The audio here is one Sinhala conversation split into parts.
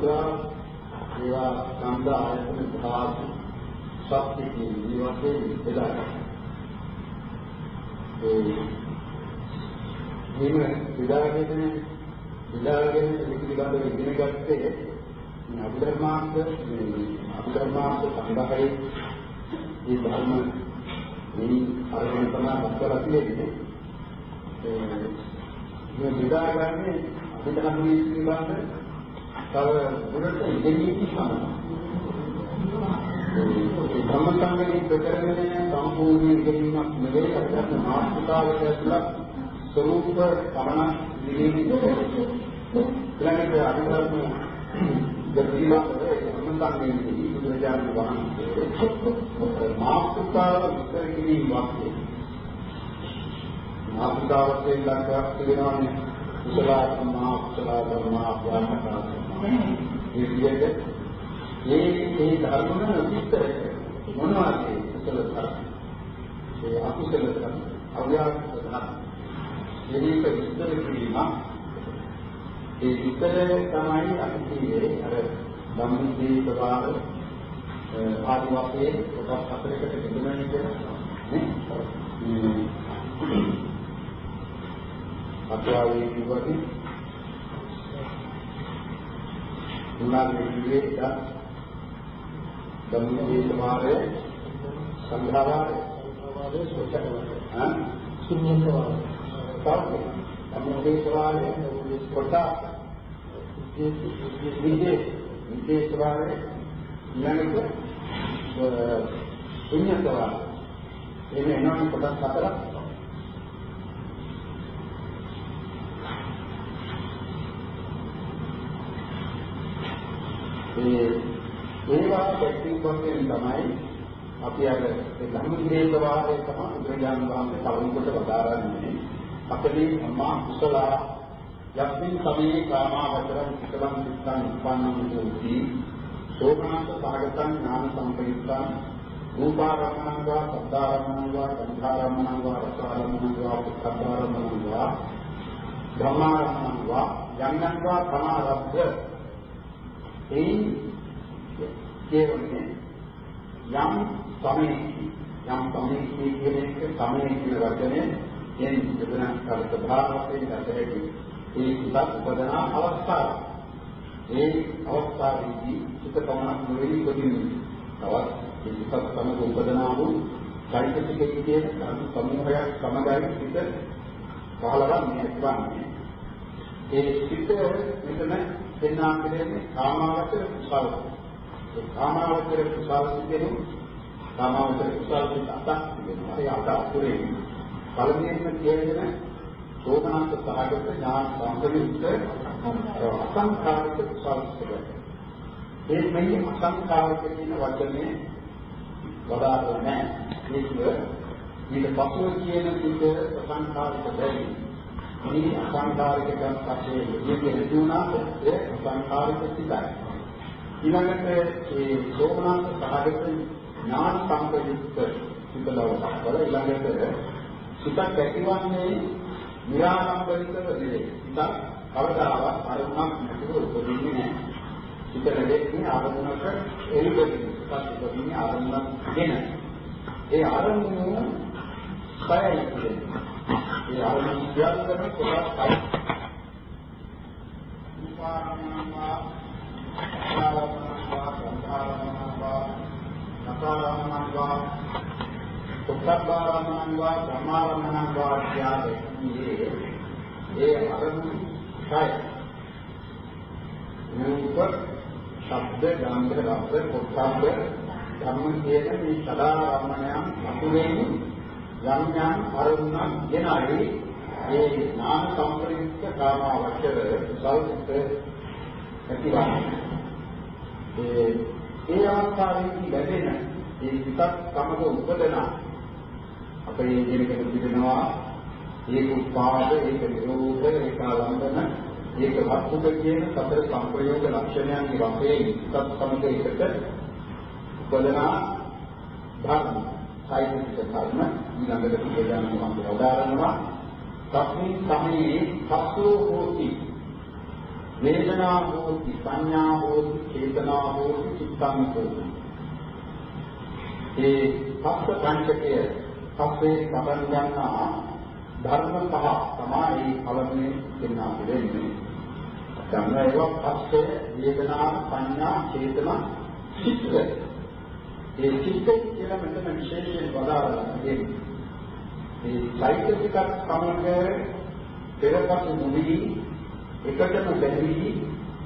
ස්වરૂප උදා ඒවා ස්කන්ධ ආයතන ධාතු සත්‍ය කියන වශයෙන් බෙදා ඒ මේ විදාගෙන විදාගෙන පිළිබඳව ඉගෙන ගත්තේ මේ අභිධර්මාර්ථ මේ අභිධර්මාර්ථ සංගහයේ මේ ධර්ම මේ අරගෙන තමයි අත්වලා තියෙන්නේ. මේ විදාගන්නේ අභිධර්මයේ පිළිබඳ තව දුරට ඉගෙනීමේ සමාන ධම්මසංගයේ ප්‍රකරණය සම්පූර්ණ ඉගෙනීමක් නෙවෙයි අපිට මාතෘකාවට ඇතුළත් ස්වરૂප පමණ ඉගෙනීමේ ඊළඟට අභිධර්ම දෙවිලා ධම්මසංගයේ බුදුරජාණන් වහන්සේ මාතෘකාව විස්තර කිරීම වාක්‍යය මාතෘකාවට ලක්වක් තිබෙනවානේ කුසල ධර්මා කුසල ධර්මා අභ්‍යාසකා මේ විදිහට මේ මේ ධර්ම විස්තර මොනවද? කුසල ධර්ම ඒ අකුසල ධර්ම අව්‍යාකෘත ධර්ම මේක විස්තර කිරීම ඒ විස්තර තමයි අපි කියන්නේ අර ධම්මදී ප්‍රවාහ ආදි වශයෙන් කොටස් හතරකට බෙදෙනවා කියන්නේ නේ අත්‍යාවේ කිව්වදී උනාගේ විවේක ධම්මදී සමාරය සංඝාවාරය සංඝාවාරය සෝචකවරය ආ ශුන්‍යසවාරය සාර්ථක ධම්මදී සමාරය කොට විදේ විදේ සමාරය ඊළඟට ශුන්‍යසවාරය එන්නේ එනවා කොටස් හතරක් ඒ ඒවා පැකින් කොටෙන් තමයි අපි අර ඒ ධම්මග්‍රේත වාදයේ තමයි බුදුරජාණන් වහන්සේ කලින් කොට වදාරන්නේ. අපේ අම්මා කුසල යක්මින් සමේ කාමාවචරං කුසලං චිත්තං උපන්නං හෝති සෝමනස්ස සාගතං ඥාන සම්පයුක්තං රූපාරමණං වා සද්ධාරමණං වා සංඛාරමණං වා රසාරමණං වා පුක්ඛාරමණං වා ධම්මාරමණං වා යන්නං වා සමාරබ්ධ එයින් කියවන්නේ යම් සමේ යම් සමේ කියන එක සමේ කියන වචනේ එන් දෙවන කල ප්‍රධානයෙන් දැකෙන්නේ ඒ ඉවත් උපදන අවස්ථාව. ඒ අවස්ථාවේදී චිත්ත පමණක් නෙවෙයි උපදින්නේ. තවත් ඒ ඉවත් සමග උපදනා වූ චෛතසිකයේ කියන සමූහයක් සමගයි චිත්ත පහළවන්නේ නැත්නම් ඒ චිත්ත මෙතන දෙන්නා කියන්නේ කාමාවචර කුසල. ඒ කාමාවචර කුසල කියන්නේ කාමාවචර කුසල අතක් තිබෙනවා. ඒ අත අතුරේ පළමුවෙන්ම කියන සෝමනස්ස සහගත ඥාන සම්ප්‍රයුක්ත අසංඛාරික කුසල සුබය. ඒ මේ අසංඛාරික කියන වචනේ වදාරන්නේ නැහැ. මේක ඊට පසුව කියන විදිහ අසංඛාරික බැරි. මේ අසංකාරික ගම් පස්සේ යෙදී ලැබුණාට ඒ අසංකාරික සිතයි. ඊළඟට මේ සෝමනාස සහගත ඥාන සංකේත සිතලව වල ඊළඟට සිතක් ඇතිවන්නේ නිරාලම්බනිකව නෙවේ. සිතක් කවදාවත් අරමුණක් නැතුව උපදින්නේ නැහැ. සිත ලැබෙන්නේ අරමුණක එළිවෙන්නේ. සිතක් උපදින්නේ අරමුණක් ගෙන. ඒ අරමුණ කයයි කියන්නේ. ඒ ආරම්භ සියල්ලම කොටස් පයි. උපාරමණවා, ආරමණවා, සංඛාරමණවා, නකාරමණවා, උත්තබ්බාරමණවා, ධම්මාරමණවා කියලාදී ඒ ආරම්භ කය. රූප, ශබ්ද, ගන්ධ, රස, පොට්ටබ්බ ධම්ම කියන මේ සදාරමණයන් අතුරෙන් යම් යම් අරමුණක් ගෙනයි ඒ නාම සම්ප්‍රයුක්ත කාමාවචර සෞඛ්‍ය ඇතිවන්නේ. ඒ ඒ අවස්ථාවේදී ලැබෙන ඒ විතක් සමග උපදන අපේ ජීවිතෙක තිබෙනවා ඒක උපාද ඒක නිරෝධ ඒක ලම්බන ඒක වස්තුක කියන සතර සංප්‍රයෝග ලක්ෂණයන්ගේ වශයෙන් එකත් සමග එකට උපදනා ධර්ම. සායිතික ධර්ම ඊළඟට පිළිගන්න මම උදාහරණයක් තස්මින් සමයේ සස්සෝ හෝති වේදනා හෝති සංඥා හෝති චේතනා හෝති චිත්තං හෝති ඒ සත්‍ය පංචකය සත්‍යේ සමන් ගන්නා ධර්ම පහ තමයි පළමුවෙන් දෙන්නා දෙන්නේ. ධර්ම ඒවා පස්සේ වේදනා සංඥා චේතනා චිත්ත. ඒ චිත්තය කියලා මෙතන විශේෂයෙන් වදාරලා තියෙනවා. මේ චෛතසික සමග පෙරපසු නොවි එකටම බැඳී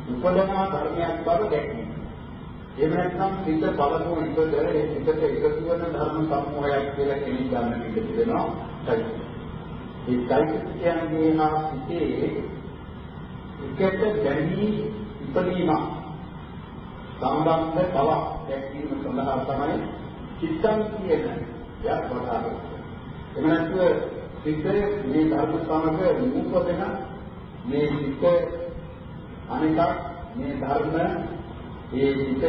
උපදනා ධර්මයක් බව දැක්කේ. එහෙම නැත්නම් සිත පළමුව ඉපද එකට එකතු වෙන ධර්ම සමූහයක් කියලා කෙනෙක් ගන්න පිට තිබෙනවා. ඒ චෛතසිකයන්ගේ නා සිතේ එකට බැඳී ඉපදීම සම්බන්ධ බව දැක්වීම සඳහා තමයි චිත්තං කියන යක් වදාළේ. එහෙම නැත්නම් සිතේ මේ ධර්ම සමග නූපදෙන මේ සිත අනික මේ ධර්ම ඒ සිතට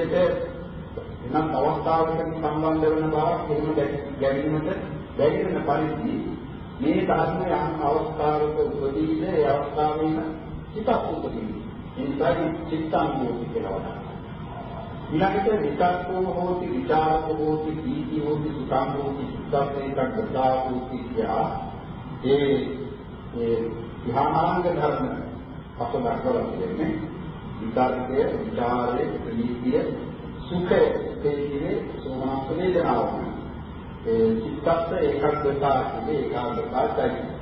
එනම් අවස්ථාවකට සම්බන්ධ වෙන බවක් එහෙම ගැනීමට බැරි වෙන පරිදි මේ ධර්මය යම් අවස්ථාවක උපදීද ඒ අවස්ථාවෙම හිතක් උපදී. ඒ නිසා චිත්තාංගෝති කියලා වදානවා. ඊළඟට විචාරකෝ හෝති විචාරකෝ හෝති දීති හෝති සුඛං හෝති සුඛං ගතා හෝති කියා ඒ ඒ ධ්‍යානාංග ධර්ම අපදාකලා කියන්නේ විචාරකය විචාරය ප්‍රීතිය සුඛය තේජිනේ සෝමනස්ස වේදනාව ඒ චිත්තස්ස ඒකාග්‍රතාව කියන්නේ ඒකාග්‍රතාවයි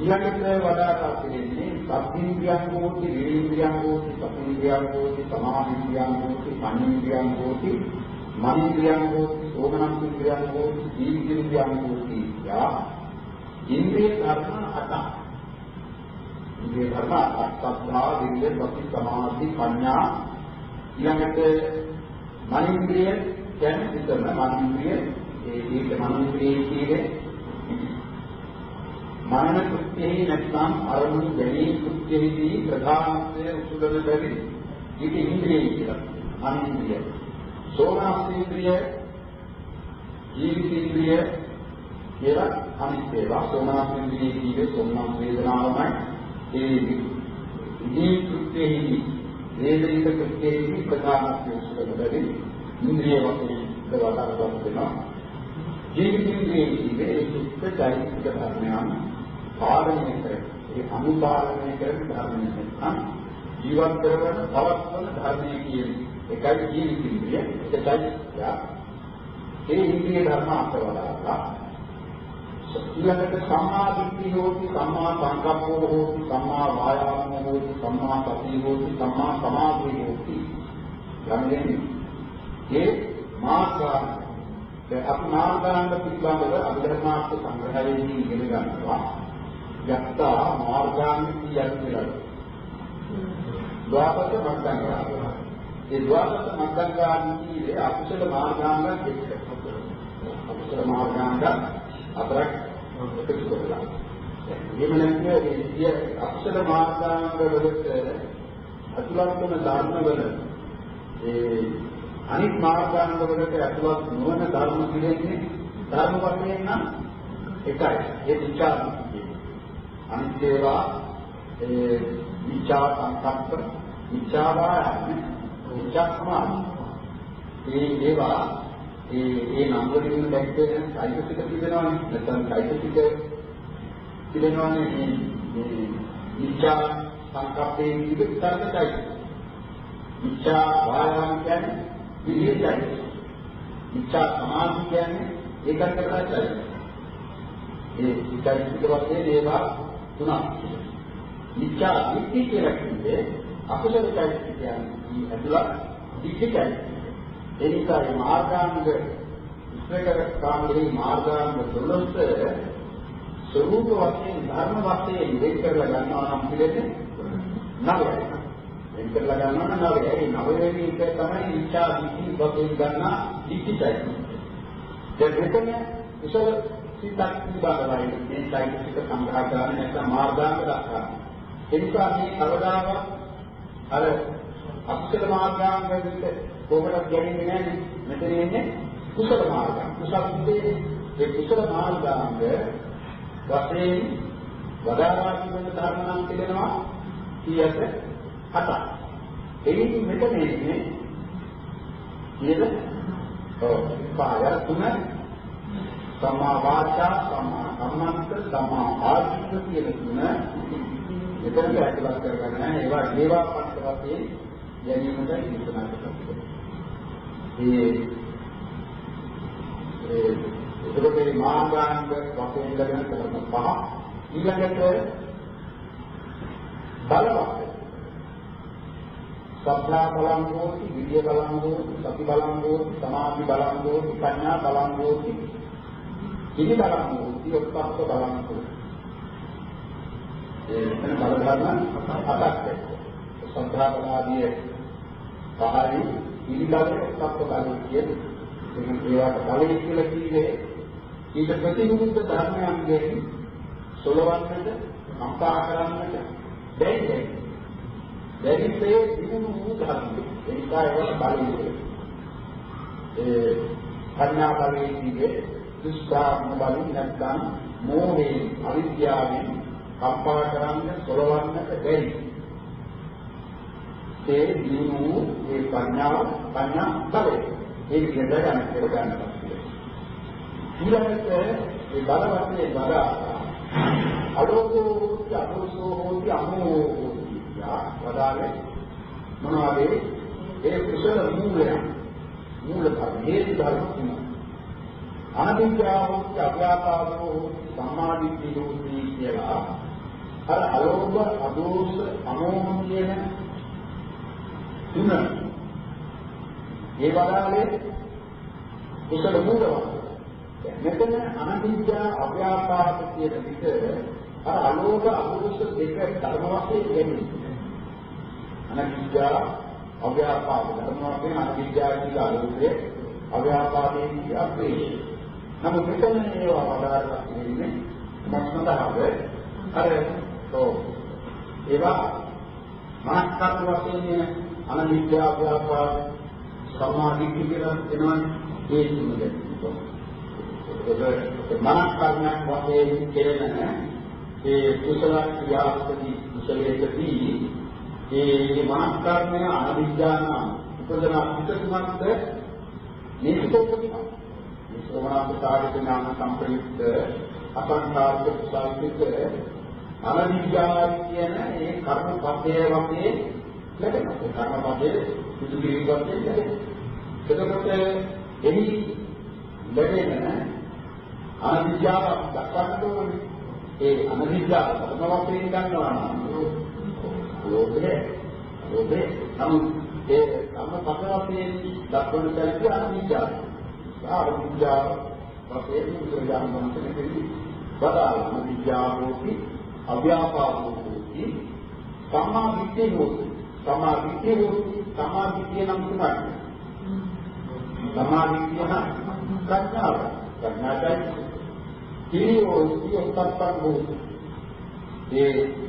ඊළඟට වඩාත් පිළිෙන්නේ සබ්බින්ද්‍රියං හෝති විරින්ද්‍රියං හෝති සතින්ද්‍රියං හෝති සමාධින්ද්‍රියං හෝති මනින්ද්‍රියං හෝති මනින්ද්‍රියං හෝති සෝමනස්සින්ද්‍රියං හෝති දීර්ඝින්ද්‍රියං හෝති යා ඉන්ද්‍රිය ධර්ම අටක් ඉන්ද්‍රිය ධර්ම අටක් විරිය සති සමාධි ප්‍රඥා. ඊළඟට මනින්ද්‍රිය කියන්නේ විතරම මනින්ද්‍රිය ඒ ඒක මනින්ද්‍රිය කියන්නේ මනන කෘත්‍යෙහි නැත්නම් අරමුණු ගැනීම කෘත්‍යෙහිදී ප්‍රධානත්වය උසුලන බැරි ඊට ඉන්ද්‍රියයි කියලා. මනින්ද්‍රිය. සෝමනස්ේන්ද්‍රිය ජීවිතේන්ද්‍රිය කියලා අනිත් ඒවා සෝමනස්ේන්ද්‍රිය කියන්නේ සෝමනස් වේදනාවමයි ඒ ඉදී කෘත්‍යෙහිදී වේදික කෘත්‍යෙහිදී ප්‍රධානත්වය උසුලන බැරි ඉන්ද්‍රිය වශයෙන් ප්‍රවදාරවත් වෙනවා. ජීවිතේන්ද්‍රිය කියන්නේ ඒ චිත්ත චෛතසික ධර්මයන් පාලනය කර ඒ අනුපාලනය කරන ධර්මය නැත්නම් ජීවත් කරන පවත්වන ධර්මය කියන්නේ එකයි ජීවිතින්ද්‍රිය එකයි යා ඒ ඉන්ද්‍රිය ධර්ම අතවලා ඊළඟට සම්මා දිට්ඨිය හෝති සම්මා සංකප්පෝ හෝති සම්මා වායාමෝ හෝති සම්මා සතිය හෝති සම්මා සමාධිය හෝති. යන්නේ ඒ මාර්ගාංග අපි මාර්ගාංග පිළිබඳව අභිධර්මාර්ථ සංග්‍රහයේදී ඉගෙන ගන්නවා. යත්තා මාර්ගාංග කීයක් කියලා. ද්වාපත මග්ගංගා. ඒ ද්වාපත මග්ගංගා කියන්නේ අකුසල මාර්ගාංග දෙක. අකුසල මාර්ගාංග හතරක් එකතු කරලා. එහෙම නැත්නම් මේ සිය අකුසල මාර්ගාංග වලට අතුලත් වෙන ධර්ම වල ඒ අනිත් මාර්ගාංග වලට ඇතුළත් නොවන ධර්ම කියන්නේ ධර්ම වශයෙන් නම් එකයි. ඒ විචාර අනිත් ඒවා ඒ විචා සංකප්ප විචාවායන විචා සමාධි ඒ ඒවා ඒ ඒ නම් වලින් දැක්කේ චෛතසික තිබෙනවානේ නැත්නම් චෛතසික තිබෙනවානේ මේ මේ විචා සංකප්පේ විතරක චෛතසික. විචා වායන කියන්නේ විදියයි විචා සමාධි කියන්නේ ඒකට කරලා චෛතසික. ඒ චෛතසික වශයෙන් ඒවා තුනක් මිත්‍යා දෘෂ්ටි කියලා කියන්නේ අකුසල චෛතසිකයන් ඇතුළත් දික්කයි ඒ නිසා මේ මාර්ගාංග ඉස්සරකට කාමරේ මාර්ගාංග 12 ස්වરૂප වශයෙන් ධර්ම වශයෙන් වෙන් කරලා ගන්නවා නම් පිළිදෙන්නේ නවයයි. වෙන් කරලා ගන්නවා නම් නවයයි. ඒ නවයේදී එක තමයි මිත්‍යා දෘෂ්ටි වශයෙන් ගන්න දික්කයි දැන් මෙතන කුසල සිතක් පිළිබඳවයි මේ চৈতසික සංග්‍රහ කරන්නේ නැත්නම් මාර්ගාංග දක්වන්නේ. එනිසා මේ කවදාවත් අර අක්ෂර මාර්ගාංග විට කොහොමද ගැලෙන්නේ නැහැ මෙතන ඉන්නේ කුසල මාර්ග. කුසල විදේ ඒ කුසල මාර්ගාංග වශයෙන් වදාරා කියන ධර්ම නම් තිබෙනවා කීයද? හතක්. එයින් මෙතන ඉන්නේ නේද? ඔව්. පාය තුන සම්මා වාචා සම්මා කම්මන්ත සම්මා ආජීව කියන තුන මෙතනට ඇතුළත් කරගන්න ඒවා දේවා පන්ත වශයෙන් ගැනීමට ඉස්සනා කරනවා. ඒ ඒ එතකොට මේ මාර්ගාංග වශයෙන් ලැබෙන කරන පහ ඊළඟට බලවත් සබ්බා බලං හෝති විද්‍ය බලං හෝති සති බලං හෝති සමාධි බලං හෝති ප්‍රඥා බලං හෝති ඉනි බලං හෝති ඔක්කප්ප බලං හෝති ඒ වෙන බල ධර්ම හතක් සබ්බා බලාදී පහයි ඉනි බලේ ඔක්කප්ප බලේ කියන ඒකට බලේ කියලා කියේ ඊට ප්‍රතිවිරුද්ධ ධර්මයන්ගෙන් සොලවන්නට කම්පා කරන්නට බැහැ දැරිසේ දිනු වූ ධර්ම. ඒ නිසා ඒවට බලන්නේ. ඒ පඤ්ඤා බලයේදී දුෂ්පාරම බලි නැත්නම් මෝහයෙන් අවිද්‍යාවෙන් කම්පා කරන්න සොලවන්නට බැරි. ඒ දිනු ඒ පඤ්ඤා පඤ්ඤා බලය. ඒ විදිහට ගන්න කියලා ගන්නවා. ඊළඟට ඒ බලවත්නේ වඩා අලෝකෝ අදෝසෝ හෝති අමෝ වදාළේ මොනවද ඒ කුසල මූලය මූල ධර්ම හේතු ධර්ම තුනයි අනිත්‍යව අභ්‍යාපාදෝ සම්මාදිට්ඨියෝ කියලා අර අලෝභ අදෝෂ අමෝහ කියන තුන ඒ වදාළේ කුසල මූලවත් මෙතන අනිත්‍ය අභ්‍යාපාද කියන විට අර අලෝභ අදෝෂ දෙක ධර්ම වශයෙන් ගැනීම අනවිද්‍යා අව්‍යාපාද ධර්ම වශයෙන් අනවිද්‍යා කියලා අලෝකයේ අව්‍යාපාදයේ කියලා ක්ලේශ. නමුත් මෙතන ඒවා වඩාලා ඉන්නේ මොකක්ද අර තෝ ඒවා මානස්කාර වශයෙන් අනවිද්‍යා අව්‍යාපාද සමාධි කියලා එනවනේ ඒ තුනද. ඒක මානස්කාරණයක් වශයෙන් කෙරෙන ඒ කුසල ක්‍රියාවකදී කුසලයේදී ඒ මාස්කර්ණය අනිවිඥාන උපදන පිටුමත්ද මේ පිටුපදිනවා මේ ශ්‍රවණාප සාධක නාම සම්ප්‍රයුක්ත අසංකාරික කුසලිත අනිවිඥාන කියන ඒ කර්ම පදයේ වගේ ලැබෙනවා. ඒ කර්ම පදයේ පිටු කිරීමක් ලැබෙනවා. එතකොට එහි ලැබෙන අනිවිඥාන දක්වන්න ඕනේ. ඒ අනිවිඥාන ධර්ම වශයෙන් ගන්නවා නම් ලෝභය ලෝභය නමුත් ඒ කර්ම පදවතේ දක්වන තැනදී අනිත්‍යයි. ආවිද්‍යාව වශයෙන් බුදුරජාණන් වහන්සේ දෙවි වදාළා අනිත්‍යාවෝති අව්‍යාපාදෝති සම්මා විද්‍යේ හොති. සම්මා විද්‍යේ හොති සම්මා විද්‍යේ නම් තුනයි. සම්මා විද්‍ය නම් ප්‍රඥාව. ප්‍රඥායි. කීයෝ සිය උත්පත්තක් හොති. ඒ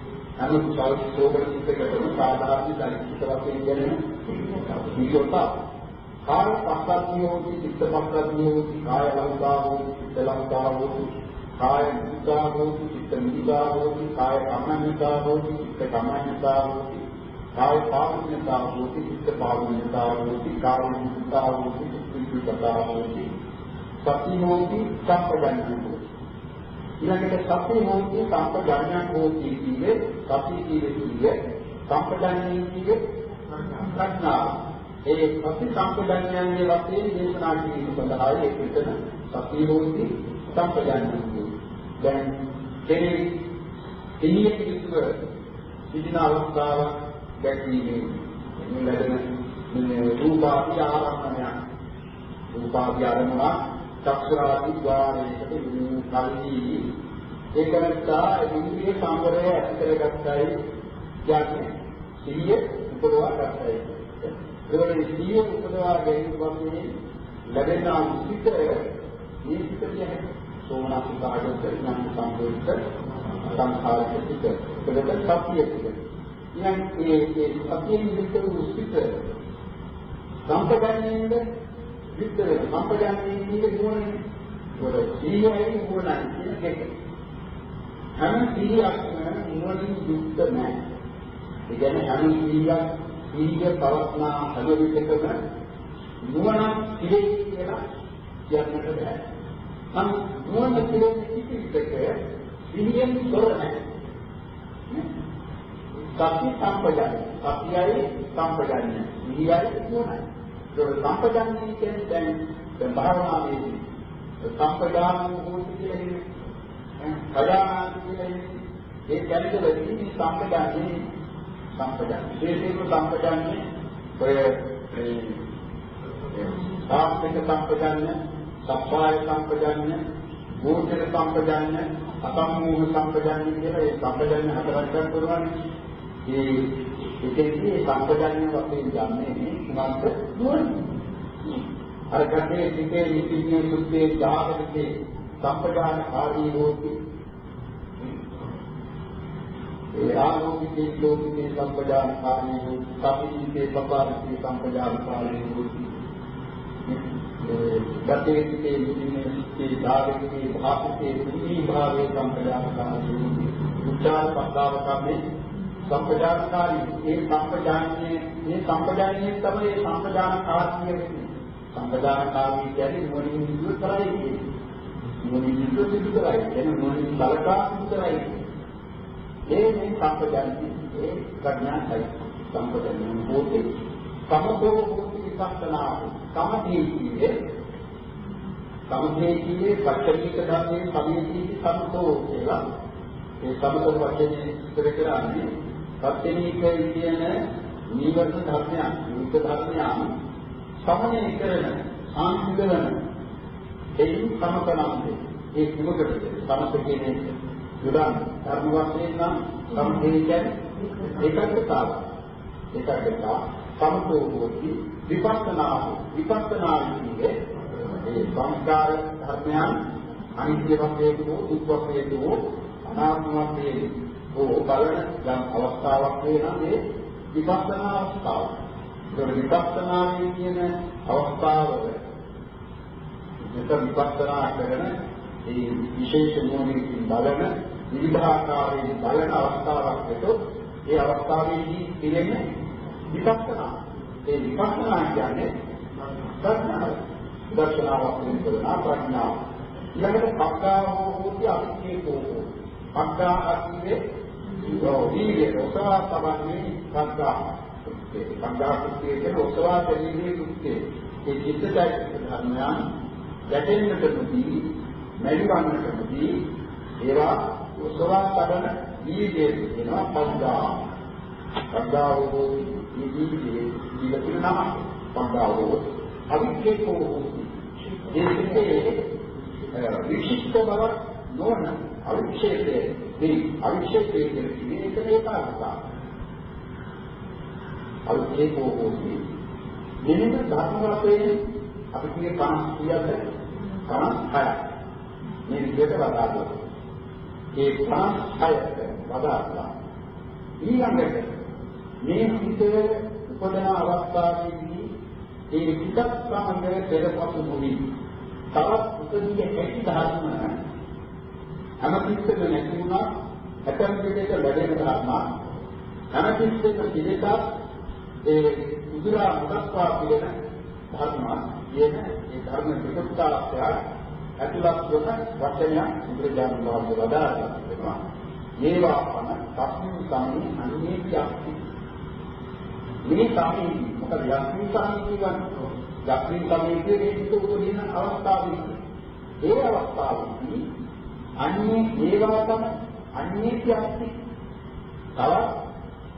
නමුත් සෞඛ්‍යෝපන චිත්තකටම සාධාරණ දෛනික වශයෙන් ගැන විකල්ප කාය පස්සද්ධියෝති චිත්ත පස්සද්ධියෝති කාය ලංකාවෝති චිත්ත ලංකාවෝති කාය මුදාවෝති චිත්ත මුදාවෝති කාය කම්මඤ්ඤතාවෝති චිත්ත කම්මඤ්ඤතාවෝති කාය පාවිඤ්ඤතාවෝති චිත්ත පාවිඤ්ඤතාවෝති කාය මුදාවෝති චිත්ත මුදාවෝති සතිමෝති සම්පජඤ්ඤෝති. ඊළඟට සති හෝති සම්පජාඤ්ඤං හෝති කියේ සති කියේ කියේ සම්පජාඤ්ඤං කියේ ප්‍රඥා ඒ සති සම්පජාඤ්ඤංගේ වශයෙන් දේශනා කිරීම සඳහා ඒ පිටන සති හෝති සම්පජාඤ්ඤං දැන් කෙනෙක් එළිය පිටුව සිටින අවස්ථාවක් දැක්වීමේ මේ ලැබෙන මේ රූපාදී ආරම්භණය රූපාදී ආරම්භණ චක්ෂුරාදී ద్వාරයකට යොමු කල්හි ඒකනත්තා ඉන්ද්‍රිය සංවරය ඇති කරගත්තයි කියන්නේ. සිහිය උපදවා ගන්නයි. ඒවල සිහිය උපදවා ගැනීම වශයෙන් ලැබෙනා සිත මේ සිත කියන්නේ සෝමනසිකාගේ ප්‍රඥා සම්පූර්ණ සංඛාරික සිත. ඒකට සතිය සිත. ඉතින් මේ මේ සතියෙන් යුක්ත වූ සිත සම්පජානනයෙන්ද යුක්ත වෙන සම්පජානනයෙන් කියන්නේ නුවණනේ. ඒකට සීයයි නුවණයි කියන දෙක. හැම සීයක්ම නුවණින් යුක්ත නැහැ. ඒ කියන්නේ හැම සීයක් සීය පවස්නා හැම විටකම නුවණ පිළියි කියලා කියන්නට බෑ. නම් නුවණ පිළිවෙල කිසිවිටක සිහියෙන් තොර නැහැ. සති සම්පජාන. සතියයි සම්පජාන. සිහියයි නුවණයි. ඒක සම්පජාන කියන්නේ දැන් දැන් භාවනාවේදී සම්පජාන මොහොත කියන්නේ කයානාති කියන්නේ ඒ කැලේදී සම්පජාන්නේ සම්පජාන. විශේෂයෙන්ම සම්පජාන්නේ ඔය සාත්වික සම්පජාන්නේ සප්පාය සම්පජාන්නේ මූර්තික සම්පජාන්නේ අසම්මෝහ සම්පජාන්නේ කියලා ඒ සම්පජාන්නේ හතරක් ගන්න පුළුවන්. ඒ ඒකෙදී සම්පජාන්නේ වශයෙන් යන්නේ මොකක්ද? නුවණ. අර කටේ සිටේ නිසින්නේ සුත්තේ ජාගරිතේ සම්පජාන ආදී හෝති. ඒ ආලෝකිතේ ලෝකිතේ සම්පජාන ආදී හෝති. සපිතේ පපාරිතේ සම්පජාන ආදී හෝති. ගතේ සිටේ නිසින්නේ සුත්තේ ජාගරිතේ භාසිතේ කුණී භාවයේ සම්පජාන ආදී උච්චාර පස්තාව කම්මේ සම්පජානකාරී ඒ සම්පජානනයේ මේ සම්පජානනයේ තමයි සම්පජානකාරී වෙන්නේ. සම්පජානකාරී කියන්නේ මොනින් විදුර කරයි කියන්නේ. මොනින් විදුර විදුර කරයි කියන්නේ මොනින් බලකා විදුරයි. ඒ මේ සම්පජානනයේ ඒ ප්‍රඥායි සම්පජානනයේ පොතේ සමතෝ භූති විපස්සනා සමධේතියේ සමධේතියේ පච්චවික ධර්මයේ සමීති සමතෝ කියලා. ඒ සමතෝ වචනේ ඉස්සර කරන්නේ සත්‍යනීක කියන නීවරණ ධර්මයන් විමුක්ත ධර්මයන් සමනය කරන සාන්ති කරන එයින් සමකලන්නේ ඒ විමුක්තද සමත කියන්නේ යොදන් ධර්ම වශයෙන් නම් සම්පේයයන් ඒකකතාව ඒකකතා සමතෝ හෝති විපස්සනා විපස්සනා කියන්නේ ඒ සංස්කාර ධර්මයන් අනිත්‍ය වශයෙන් හෝ දුක් වශයෙන් හෝ අනාත්ම වශයෙන් ඕ බලන යම් අවස්ථාවක් වෙනා මේ විපස්සනා අවස්ථාව. ඒක විපස්සනාවේ කියන අවස්ථාව මෙතන විපස්සනා කරන ඒ විශේෂ නුවණින් බලන විවිධාකාරයෙන් බලන අවස්ථාවක් එතකොට ඒ අවස්ථාවේදී පිළිෙන්නේ විපස්සනා. ඒ විපස්සනා කියන්නේ ප්‍රඥාව. දර්ශනාවක් වෙනවා ප්‍රඥාව. ඊළඟට පක්ඛාව හෝති අවිච්ඡේදෝ. පක්ඛා අතිවේ වීර්ය ඔසවා තමන්නේ සංඝා ඒ සංඝා කුත්තේ කියන ඔසවා දෙන්නේ කුත්තේ ඒ චිත්තචෛතසික ධර්මයන් ගැටෙන්නට නොදී මෙලිවන්නට නොදී ඒවා ඔසවා තබන වීර්යය කියනවා පංචා පංචාවෝ වීර්යයේ ජීවිතේ නම පංචාවෝ අවිච්ඡේකෝ ඒකේ විශිෂ්ට බව නොවන අවික්ෂේපයේ මේ අවික්ෂේපයේ කියන්නේ ඒක ඒකාග්‍රතාව. අවික්ෂේපෝ හෝති. මෙන්න ධර්ම වශයෙන් අපි කියේ 50 56 මේ විදිහට වදාළා. ඒ 56ට වදාළා. ඊළඟට මේ හිතේ උපදන අවස්ථාවේදී ඒ හිතත් සමග පෙරපසු නොවි. තවත් උපදින හැකි ධර්ම හැමතිස්සෙම නැති වුණා. ඇතම් දෙයක වැඩෙන ධර්ම. හැමතිස්සෙම පිළිසක් ඒ උදුරා මුදස්වා පිළින ධර්ම කියන ඒ ධර්ම විකෘතාර්ථය ඇතුළත් වන වචනය බුදුරජාණන් වහන්සේ වදාළා. වෙනවා ඒවා පන සම්මි සම්මි අන්නේ යක්ති මේ සම්මි මොකද යක්ති සම්මි කියන්නේ? යක්ති සම්මි කියන්නේ ඒක උපදින අවස්ථාවේදී. ඒ අවස්ථාවේදී අන්නේ ඒවා තම අන්නේ කියස්ති තව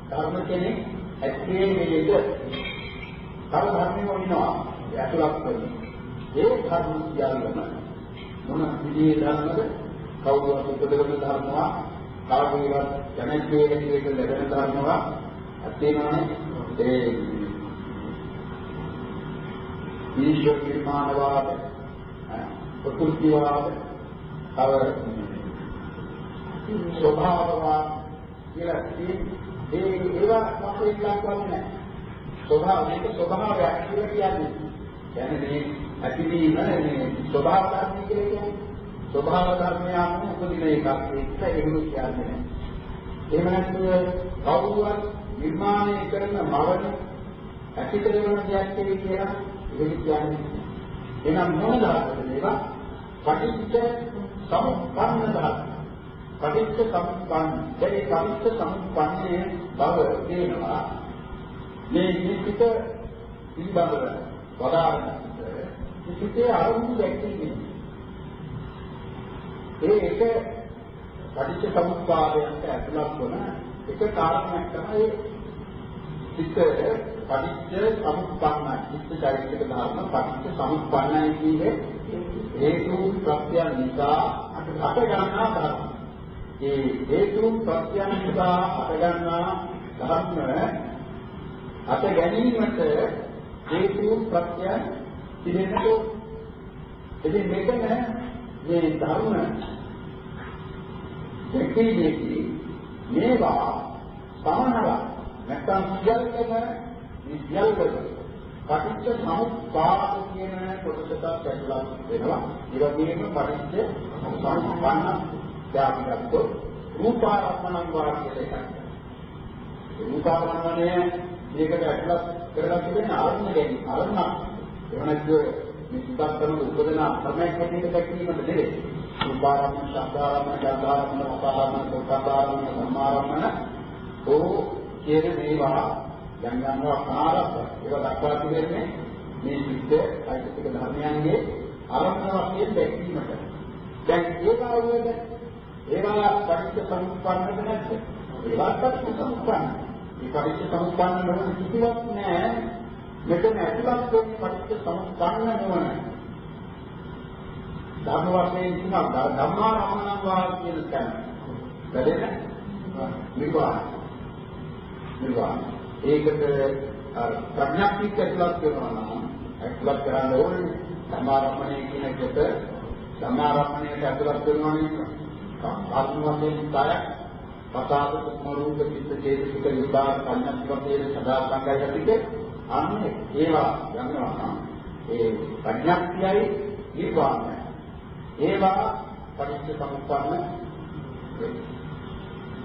ධර්ම කෙනෙක් ඇත්තේ නෙලෙද තව ධර්මෙම වෙනවා ඇතුළත් වෙන්නේ. ඒ ධර්ම සියල්ලම මොන විදිහේ ධර්මද කවුරුත් උපදවන ධර්මවා කාගේවත් දැනෙන්නේ විදිහට ලැබෙන ධර්මවා ඇත්තේනවනේ ඒ ඊශ්වර නිර්මාණවාද ප්‍රකෘතිවාද තව ස්වභාවවා කියලා ඒ ඒවා වශයෙන් ලක්වන්නේ නැහැ. ස්වභාව මේක ස්වභාවයක් කියලා කියන්නේ. يعني මේ ඇතිවීම මේ ස්වභාව ධර්ම කියලා කියන්නේ. ස්වභාව ධර්මයන් උපදින එකක් ඒක එහෙම කියන්නේ නැහැ. එහෙම නැත්නම් කවුරුවත් නිර්මාණය කරන මවන ඇති කරන දෙයක් කියලා එහෙම කියන්නේ. එහෙනම් මොන ධර්මද මේවා? පටිච්ච සමුප්පන්න ධර්ම. පටිච්ච සමුප්පන්න. ඒ පටිච්ච සමුප්පන්නේ බව දෙනවා. මේ ජීවිත පිළිබඳව වදාරනකොට ජීවිතයේ ආරම්භ දැක්කේ ඒ එක පටිච්ච සමුප්පාදයට ඇතුළත් වන එක කාරණයක් තමයි චිත්ත පටිච්ච සමුප්පන්නයි චිත්ත චෛතසික ධර්ම පටිච්ච සමුප්පන්නයි කියන්නේ හේතු ප්‍රත්‍යයන් නිසා අට ගන්නා ධර්ම. ඒ හේතු ප්‍රත්‍යයන් නිසා අට ගන්නා ධර්ම අට ගැනීමට හේතු ප්‍රත්‍යයන් තිබෙනකොට ඉතින් මෙතන මේ ධර්ම දෙකේදී මේවා සමනව නැත්නම් සියල්ලම මේ සියල්ලම පටිච්ච සමුප්පාද කියන කොටසට ඇතුළත් වෙනවා. ඒ වගේම පටිච්ච සමුප්පන්න ත්‍යාගකත්ව රූපාරම්මණම් වා කියලා එකක්. රූපාරම්මණය මේකට ඇතුළත් කරලා තිබෙන ආරම්භ ගැනීම. ආරම්භ. එහෙම නැත්නම් මේ සිතක් කරන උපදන අර්ථයක් හැටියට දැක්වීමට නෙවෙයි. රූපාරම්මණ, ශබ්දාරම්මණ, ගන්ධාරම්මණ, රසාරම්මණ, සෝතාරම්මණ, ධම්මාරම්මණ ඕ කියන මේවා යම් යම් ආකාරයක් ඒවා දක්වා තිබෙන්නේ මේ සිත් චෛතසික ධර්මයන්ගේ ආරම්භ වශයෙන් දැක්වීමට. දැන් ඒවා වල ඒවා පටිච්ච සමුප්පන්නද නැද්ද? ඒවා පටිච්ච සමුප්පන්න. මේ පටිච්ච සමුප්පන්න නොවන කිසිවක් නැහැ. මෙතන ඇතුළත් වෙන්නේ පටිච්ච සමුප්පන්න නොවන. ධර්ම වශයෙන් කියනවා ධම්මාරමණං වා කියන තැන. වැඩෙන නිර්වාණ. නිර්වාණ. ඒකට ප්‍රඥාප්තිය ඇතුළත් වෙනවා නම් ඇතුළත් කරන්න ඕනේ සමාරම්භණය කියන එකට සමාරම්භණයට ඇතුළත් වෙනවා නේ ආත්ම වශයෙන් කාය පතාප සුමරූප චිත්ත චේතසික විභාග ප්‍රඥාප්තියේ සදා සංගය හැටියට අන්නේ ඒවා යනවා ඒ ප්‍රඥාප්තියයි නිර්වාණය ඒවා පටිච්ච සමුප්පන්න